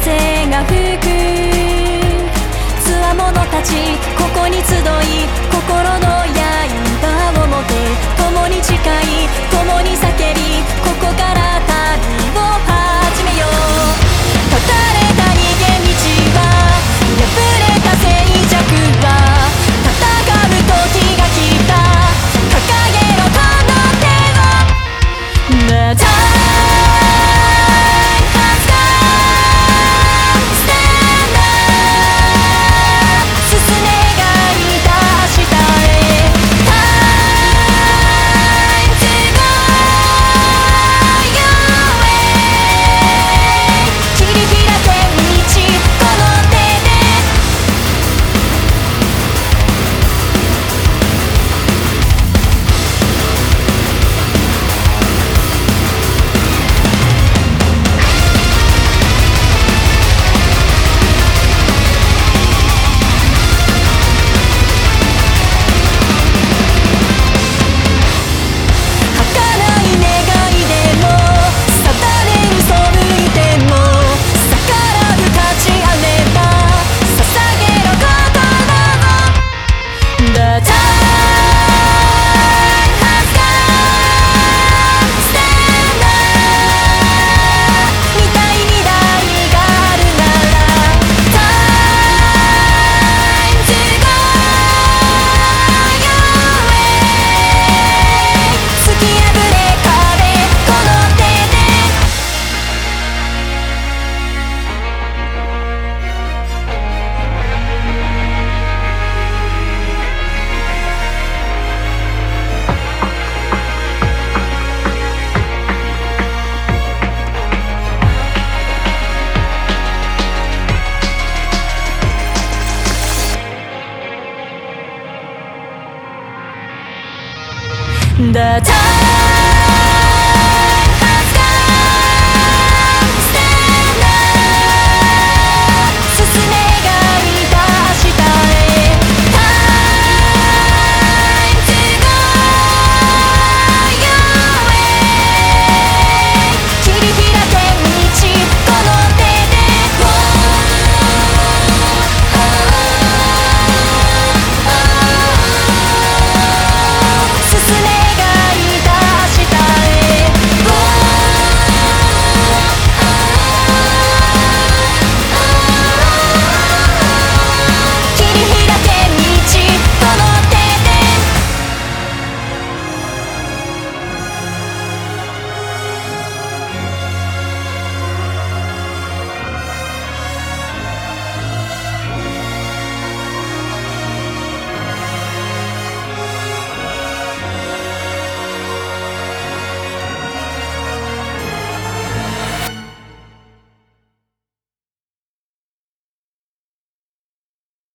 風が吹く。つわものたちここに集い心の The time